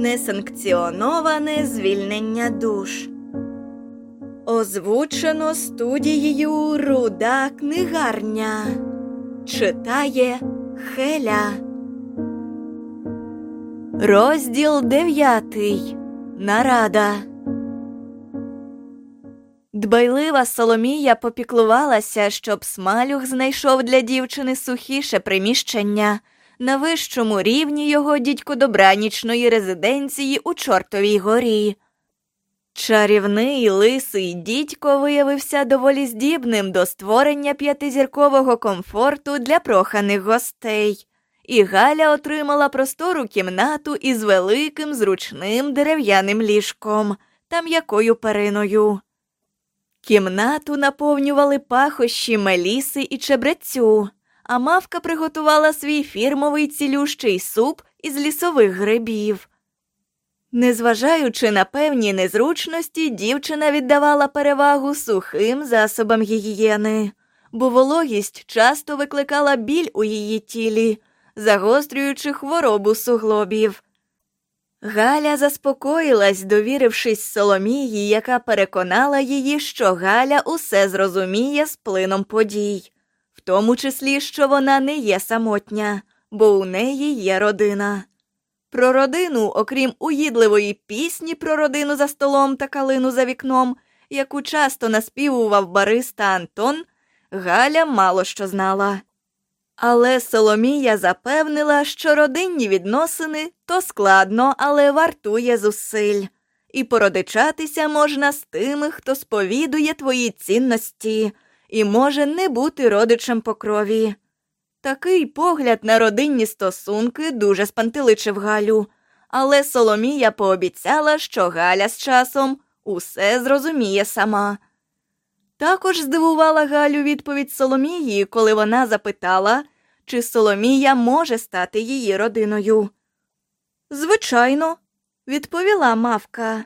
Несанкціоноване звільнення душ. Озвучено студією Руда книгарня. Читає Хеля. Розділ дев'ятий. Нарада. Дбайлива Соломія попіклувалася, щоб смалюх знайшов для дівчини сухіше приміщення на вищому рівні його дідько-добранічної резиденції у Чортовій горі. Чарівний лисий дідько виявився доволі здібним до створення п'ятизіркового комфорту для проханих гостей, і Галя отримала простору кімнату із великим зручним дерев'яним ліжком та м'якою периною. Кімнату наповнювали пахощі меліси і чебрецю, а мавка приготувала свій фірмовий цілющий суп із лісових грибів. Незважаючи на певні незручності, дівчина віддавала перевагу сухим засобам гігієни, бо вологість часто викликала біль у її тілі, загострюючи хворобу суглобів. Галя заспокоїлась, довірившись Соломії, яка переконала її, що Галя усе зрозуміє з плином подій, тому числі, що вона не є самотня, бо у неї є родина. Про родину, окрім уїдливої пісні про родину за столом та калину за вікном, яку часто наспівував бариста Антон, Галя мало що знала. Але Соломія запевнила, що родинні відносини то складно, але вартує зусиль, і породичатися можна з тими, хто сповідує твої цінності і може не бути родичем по крові. Такий погляд на родинні стосунки дуже спантеличив Галю, але Соломія пообіцяла, що Галя з часом усе зрозуміє сама. Також здивувала Галю відповідь Соломії, коли вона запитала, чи Соломія може стати її родиною. Звичайно, відповіла мавка.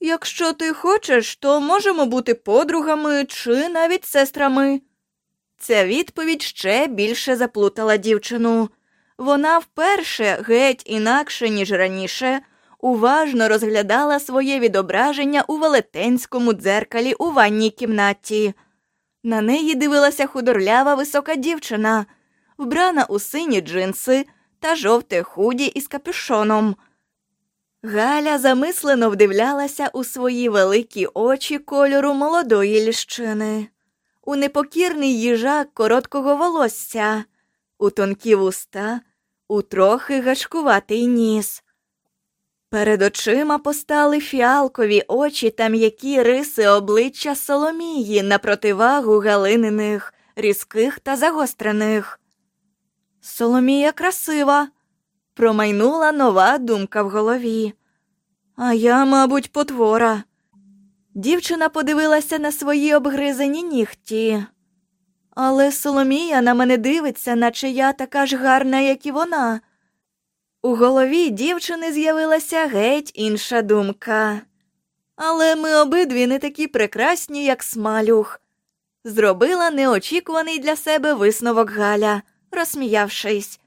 Якщо ти хочеш, то можемо бути подругами чи навіть сестрами. Ця відповідь ще більше заплутала дівчину. Вона вперше, геть інакше, ніж раніше, уважно розглядала своє відображення у велетенському дзеркалі у ванній кімнаті. На неї дивилася худорлява висока дівчина, вбрана у сині джинси та жовте худі із капюшоном. Галя замислено вдивлялася у свої великі очі кольору молодої ліщини, у непокірний їжак короткого волосся, у тонкі вуста, у трохи гашкуватий ніс. Перед очима постали фіалкові очі та м'які риси обличчя Соломії на противагу галининих, різких та загострених. Соломія красива, промайнула нова думка в голові. А я, мабуть, потвора. Дівчина подивилася на свої обгризані нігті. Але Соломія на мене дивиться, наче я така ж гарна, як і вона. У голові дівчини з'явилася геть інша думка. Але ми обидві не такі прекрасні, як смалюх. Зробила неочікуваний для себе висновок Галя, розсміявшись.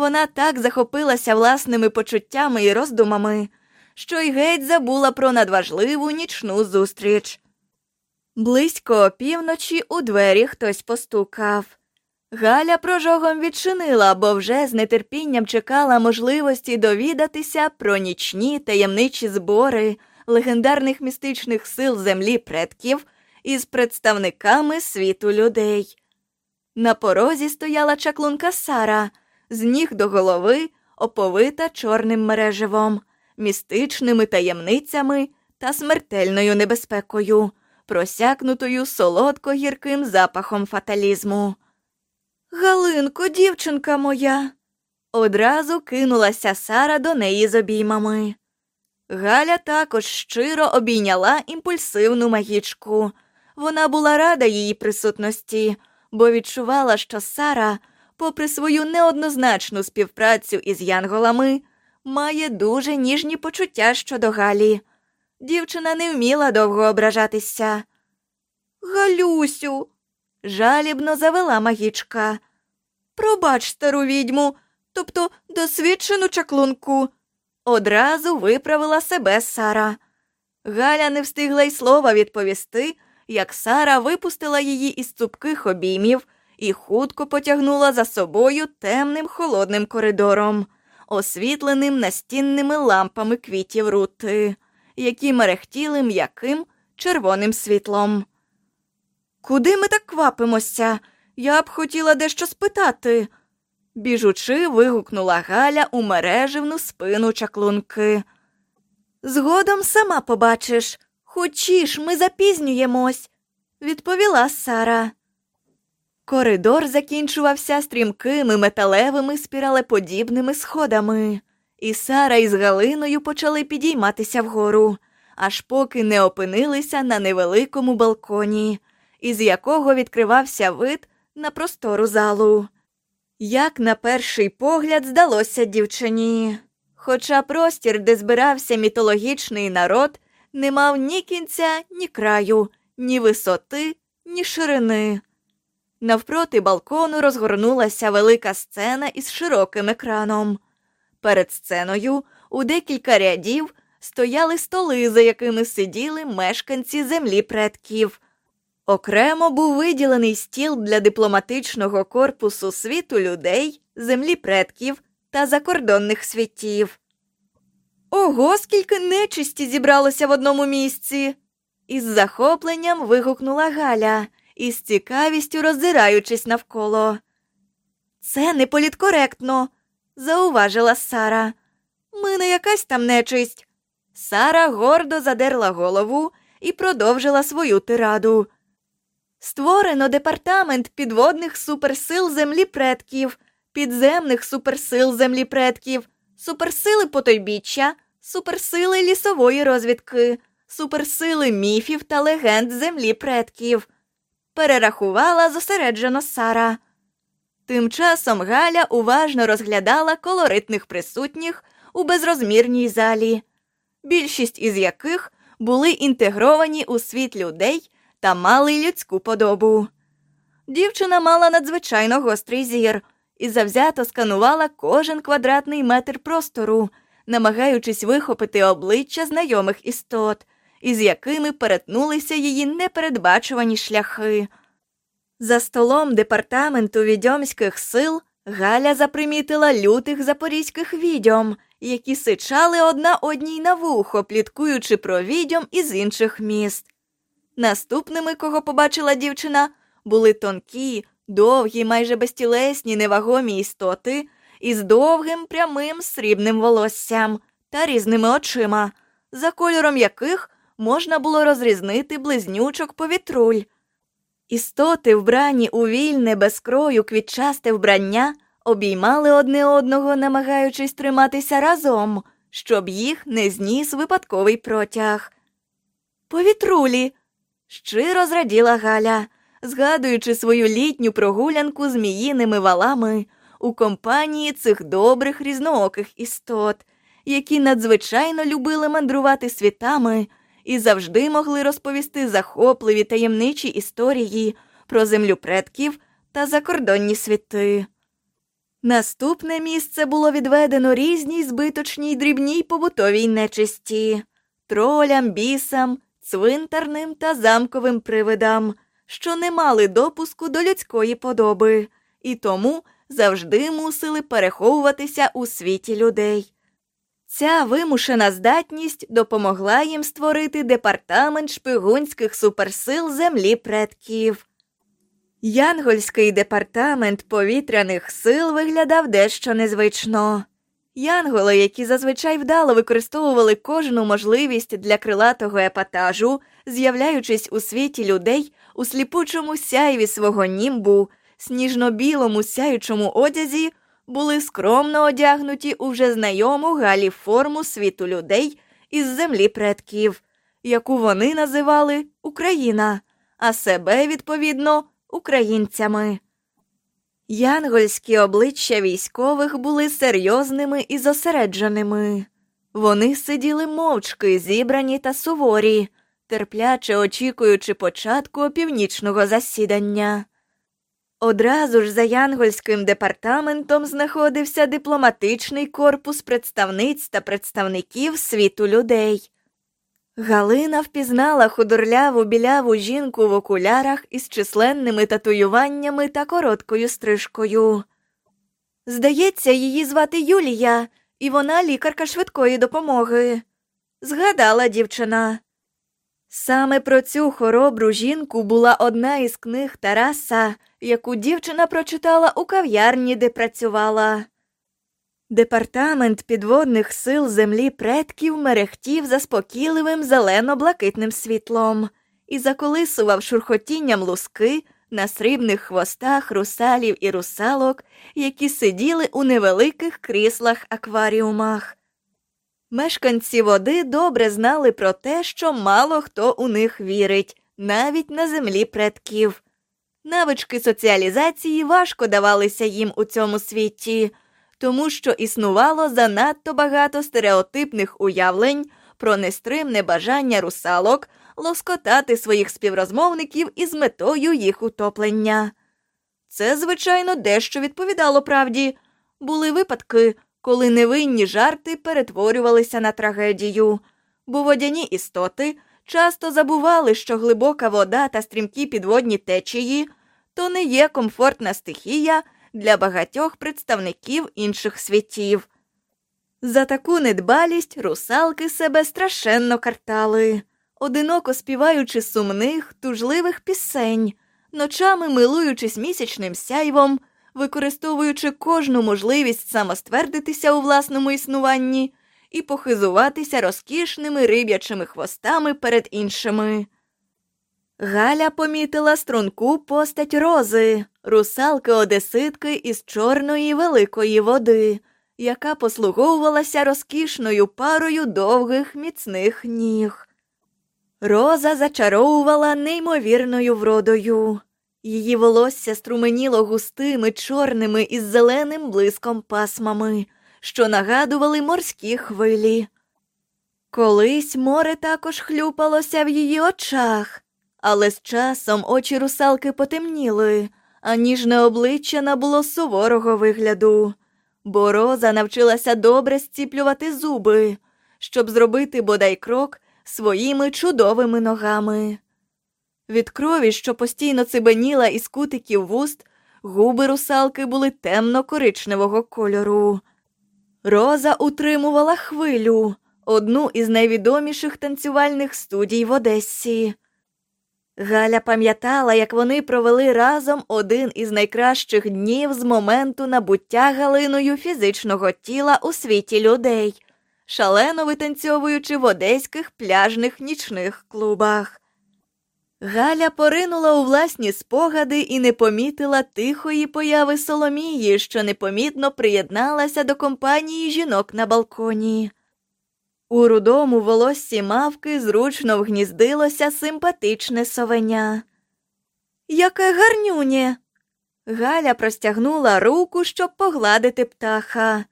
Вона так захопилася власними почуттями і роздумами, що й геть забула про надважливу нічну зустріч. Близько опівночі у двері хтось постукав. Галя прожогом відчинила, бо вже з нетерпінням чекала можливості довідатися про нічні таємничі збори легендарних містичних сил землі предків із представниками світу людей. На порозі стояла чаклунка Сара, з ніг до голови, оповита чорним мереживом, містичними таємницями та смертельною небезпекою, просякнутою солодко гірким запахом фаталізму. Галинко, дівчинка моя. Одразу кинулася Сара до неї з обіймами. Галя також щиро обійняла імпульсивну магічку. Вона була рада її присутності, бо відчувала, що Сара, попри свою неоднозначну співпрацю із янголами, має дуже ніжні почуття щодо Галі. Дівчина не вміла довго ображатися. Галюсю, жалібно завела магічка. Пробач стару відьму, тобто досвідчену чаклунку. Одразу виправила себе Сара. Галя не встигла й слова відповісти, як Сара випустила її із цупких обіймів і хутко потягнула за собою темним холодним коридором, освітленим настінними лампами квітів рути, які мерехтіли м'яким червоним світлом. Куди ми так квапимося? Я б хотіла дещо спитати. Біжучи, вигукнула Галя у мереживну спину чаклунки. Згодом сама побачиш. Хочіш, ми запізнюємось, відповіла Сара. Коридор закінчувався стрімкими металевими спіралеподібними сходами, і Сара із Галиною почали підійматися вгору, аж поки не опинилися на невеликому балконі, із якого відкривався вид на простору залу. Як на перший погляд здалося дівчині. Хоча простір, де збирався мітологічний народ, не мав ні кінця, ні краю, ні висоти, ні ширини. Навпроти балкону розгорнулася велика сцена із широким екраном. Перед сценою у декілька рядів стояли столи, за якими сиділи мешканці землі предків. Окремо був виділений стіл для дипломатичного корпусу світу людей, землі предків та закордонних світів. Ого, скільки нечисті зібралося в одному місці. Із захопленням вигукнула Галя, із цікавістю роззираючись навколо. Це не політкоректно, зауважила Сара. Ми не якась там нечисть. Сара гордо задерла голову і продовжила свою тираду. Створено департамент підводних суперсил землі предків, підземних суперсил землі предків, суперсили потойбіччя, суперсили лісової розвідки, суперсили міфів та легенд землі предків. Перерахувала зосереджено Сара. Тим часом Галя уважно розглядала колоритних присутніх у безрозмірній залі, більшість із яких були інтегровані у світ людей та мали людську подобу. Дівчина мала надзвичайно гострий зір і завзято сканувала кожен квадратний метр простору, намагаючись вихопити обличчя знайомих істот, із якими перетнулися її непередбачувані шляхи. За столом департаменту відьомських сил Галя запримітила лютих запорізьких відьом, які сичали одна одній на вухо, пліткуючи про відьом із інших міст. Наступними, кого побачила дівчина, були тонкі, довгі, майже безтілесні, невагомі істоти із довгим прямим срібним волоссям та різними очима, за кольором яких можна було розрізнити близнючок повітруль. Істоти, вбрані у вільне, без крою, квітчасте вбрання, обіймали одне одного, намагаючись триматися разом, щоб їх не зніс випадковий протяг. Повітрулі. щиро зраділа Галя, згадуючи свою літню прогулянку зміїними валами у компанії цих добрих різнооких істот, які надзвичайно любили мандрувати світами і завжди могли розповісти захопливі таємничі історії про землю предків та закордонні світи. Наступне місце було відведено різній збиточній дрібній побутовій нечисті, тролям, бісам, цвинтарним та замковим привидам, що не мали допуску до людської подоби, і тому завжди мусили переховуватися у світі людей. Ця вимушена здатність допомогла їм створити департамент шпигунських суперсил землі предків. Янгольський департамент повітряних сил виглядав дещо незвично. Янголи, які зазвичай вдало використовували кожну можливість для крилатого епатажу, з'являючись у світі людей у сліпучому сяйві свого німбу, сніжно-білому сяючому одязі, були скромно одягнуті у вже знайому Галі форму світу людей із землі предків, яку вони називали Україна, а себе, відповідно, українцями. Янгольські обличчя військових були серйозними і зосередженими. Вони сиділи мовчки, зібрані та суворі, терпляче очікуючи початку опівнічного засідання. Одразу ж за Янгольським департаментом знаходився дипломатичний корпус представниць та представників світу людей. Галина впізнала худорляву біляву жінку в окулярах із численними татуюваннями та короткою стрижкою. Здається, її звати Юлія, і вона лікарка швидкої допомоги. Згадала дівчина. Саме про цю хоробру жінку була одна із книг Тараса, яку дівчина прочитала у кав'ярні, де працювала. Департамент підводних сил землі предків мерехтів заспокійливим зелено-блакитним світлом і заколисував шурхотінням луски на срібних хвостах русалів і русалок, які сиділи у невеликих кріслах акваріумах. Мешканці води добре знали про те, що мало хто у них вірить, навіть на землі предків. Навички соціалізації важко давалися їм у цьому світі, тому що існувало занадто багато стереотипних уявлень про нестримне бажання русалок лоскотати своїх співрозмовників із метою їх утоплення. Це, звичайно, дещо відповідало правді. Були випадки, коли невинні жарти перетворювалися на трагедію, бо водяні істоти часто забували, що глибока вода та стрімкі підводні течії то не є комфортна стихія для багатьох представників інших світів. За таку недбалість русалки себе страшенно картали, одиноко співаючи сумних, тужливих пісень, ночами милуючись місячним сяйвом, використовуючи кожну можливість самоствердитися у власному існуванні і похизуватися розкішними риб'ячими хвостами перед іншими. Галя помітила струнку постать рози, русалки одеситки із чорної великої води, яка послуговувалася розкішною парою довгих міцних ніг. Роза зачаровувала неймовірною вродою. Її волосся струменіло густими, чорними із зеленим блиском пасмами, що нагадували морські хвилі. Колись море також хлюпалося в її очах, але з часом очі русалки потемніли, а ніжне обличчя набуло суворого вигляду, бо роза навчилася добре зціплювати зуби, щоб зробити бодай крок своїми чудовими ногами. Від крові, що постійно цибеніла із кутиків вуст, губи русалки були темно-коричневого кольору. Роза утримувала хвилю, одну із найвідоміших танцювальних студій в Одесі. Галя пам'ятала, як вони провели разом один із найкращих днів з моменту набуття Галиною фізичного тіла у світі людей, шалено витанцьовуючи в одеських пляжних нічних клубах. Галя поринула у власні спогади і не помітила тихої появи Соломії, що непомітно приєдналася до компанії жінок на балконі. У рудому волоссі мавки зручно вгніздилося симпатичне совеня. Яке гарнюнє. Галя простягнула руку, щоб погладити птаха.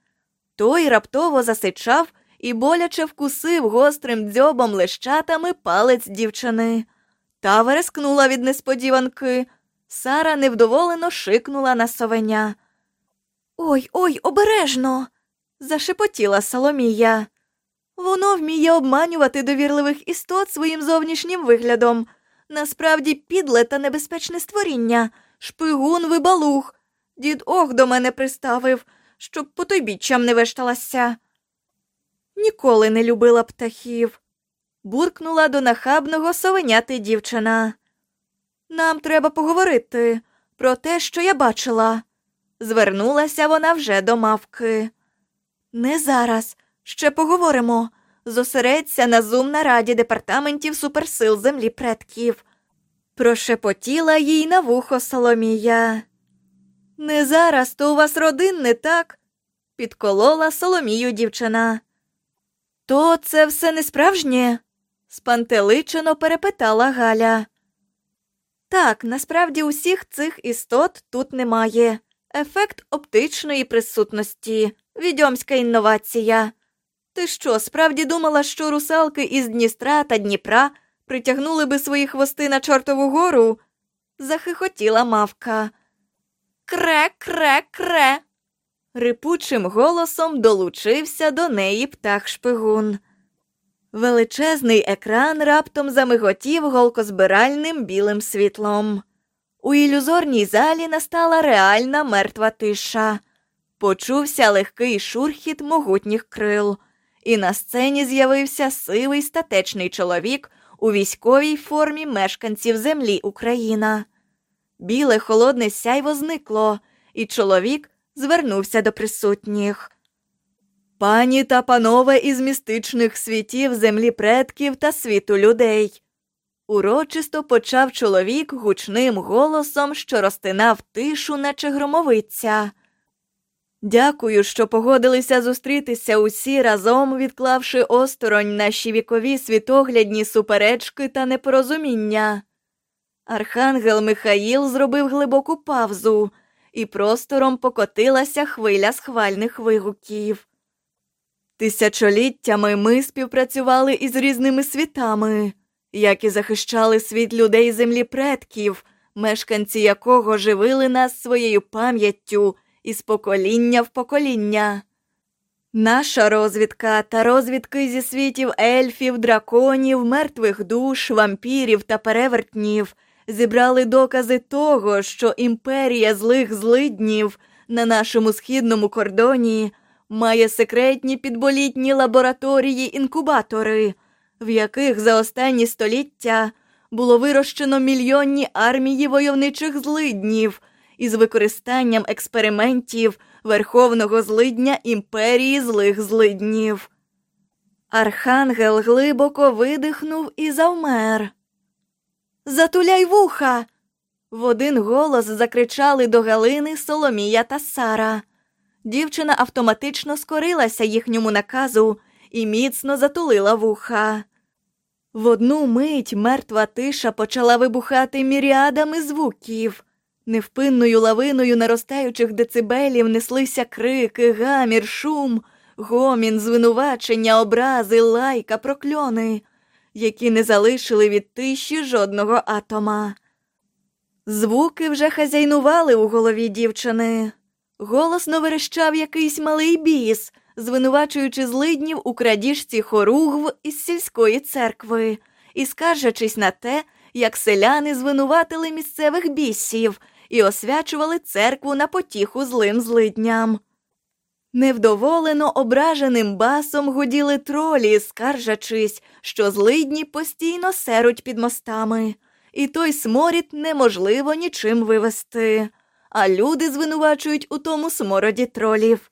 Той раптово засичав і боляче вкусив гострим дзьобом лещатами палець дівчини. Та верескнула від несподіванки. Сара невдоволено шикнула на совеня. Ой, ой, обережно. зашепотіла Соломія. Воно вміє обманювати довірливих істот своїм зовнішнім виглядом. Насправді підле та небезпечне створіння, шпигун вибалух. Дід ох до мене приставив, щоб по потойбіччям не вешталася. Ніколи не любила птахів, буркнула до нахабного совеняти дівчина. Нам треба поговорити про те, що я бачила. Звернулася вона вже до мавки. Не зараз. Ще поговоримо. Зосередься на зум нараді департаментів суперсил землі предків. Прошепотіла їй на вухо Соломія. Не зараз, то у вас родин не так, підколола Соломію дівчина. То це все не справжнє? Спантеличено перепитала Галя. Так, насправді усіх цих істот тут немає. Ефект оптичної присутності, відьомська інновація. Ти що, справді думала, що русалки із Дністра та Дніпра притягнули би свої хвости на чортову гору? захихотіла мавка. Кре, кре, кре. Рипучим голосом долучився до неї птах шпигун. Величезний екран раптом замиготів голкозбиральним білим світлом. У ілюзорній залі настала реальна мертва тиша. Почувся легкий шурхіт могутніх крил, і на сцені з'явився сивий статечний чоловік у військовій формі мешканців землі Україна. Біле холодне сяйво зникло, і чоловік звернувся до присутніх. Пані та панове із містичних світів землі предків та світу людей. Урочисто почав чоловік гучним голосом, що розтинав тишу, наче громовиця. Дякую, що погодилися зустрітися усі разом, відклавши осторонь наші вікові світоглядні суперечки та непорозуміння. Архангел Михаїл зробив глибоку павзу, і простором покотилася хвиля схвальних вигуків. Тисячоліттями ми співпрацювали із різними світами, як і захищали світ людей землі предків, мешканці якого живили нас своєю пам'яттю із покоління в покоління. Наша розвідка та розвідки зі світів ельфів, драконів, мертвих душ, вампірів та перевертнів зібрали докази того, що імперія злих злиднів на нашому східному кордоні має секретні підболітні лабораторії інкубатори, в яких за останні століття було вирощено мільйонні армії войовничих злиднів із використанням експериментів верховного злидня імперії злих злиднів. Архангел глибоко видихнув і завмер. Затуляй вуха. В один голос закричали до Галини Соломія та Сара. Дівчина автоматично скорилася їхньому наказу і міцно затулила вуха. В одну мить мертва тиша почала вибухати міріадами звуків. Невпинною лавиною наростаючих децибелів неслися крики, гамір, шум, гомін, звинувачення, образи, лайка, прокльони, які не залишили від тиші жодного атома. Звуки вже хазяйнували у голові дівчини. Голосно верещав якийсь малий біс, звинувачуючи злиднів у крадіжці хоругв із сільської церкви і скаржачись на те, як селяни звинуватили місцевих бісів і освячували церкву на потіху злим злидням. Невдоволено ображеним басом гуділи тролі, скаржачись, що злидні постійно серуть під мостами, і той сморід неможливо нічим вивести, а люди звинувачують у тому смороді тролів.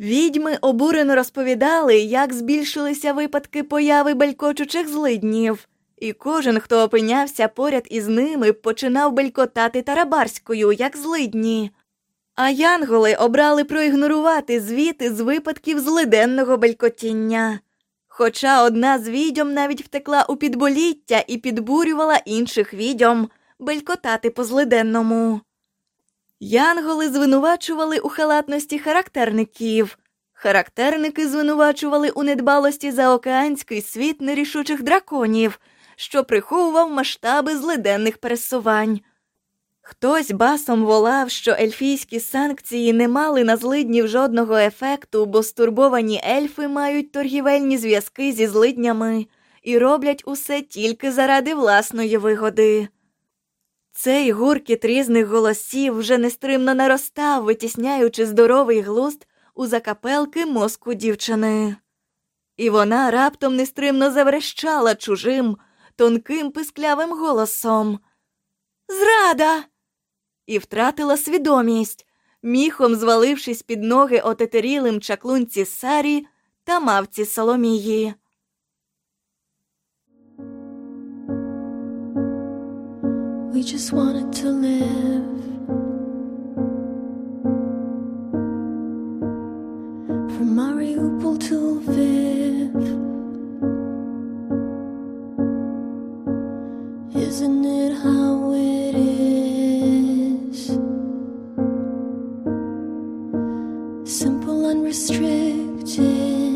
Відьми обурено розповідали, як збільшилися випадки появи белькочучих злиднів, і кожен, хто опинявся поряд із ними, починав белькотати тарабарською, як злидні. А янголи обрали проігнорувати звіти з випадків злиденного белькотіння. Хоча одна з відьом навіть втекла у підболіття і підбурювала інших відьом белькотати по злиденному. Янголи звинувачували у халатності характерників, характерники звинувачували у недбалості за океанський світ нерішучих драконів, що приховував масштаби злиденних пересувань. Хтось басом волав, що ельфійські санкції не мали на злиднів жодного ефекту, бо стурбовані ельфи мають торгівельні зв'язки зі злиднями і роблять усе тільки заради власної вигоди. Цей гуркіт різних голосів вже нестримно наростав, витісняючи здоровий глузд у закапелки мозку дівчини. І вона раптом нестримно заверещала чужим, тонким писклявим голосом. Зрада! І втратила свідомість, міхом звалившись під ноги отетерілим чаклунці Сарі та мавці Соломії. We just wanted to live. From Mariupol to Lviv. Isn't it how it is? Simple, unrestricted.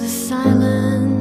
the silence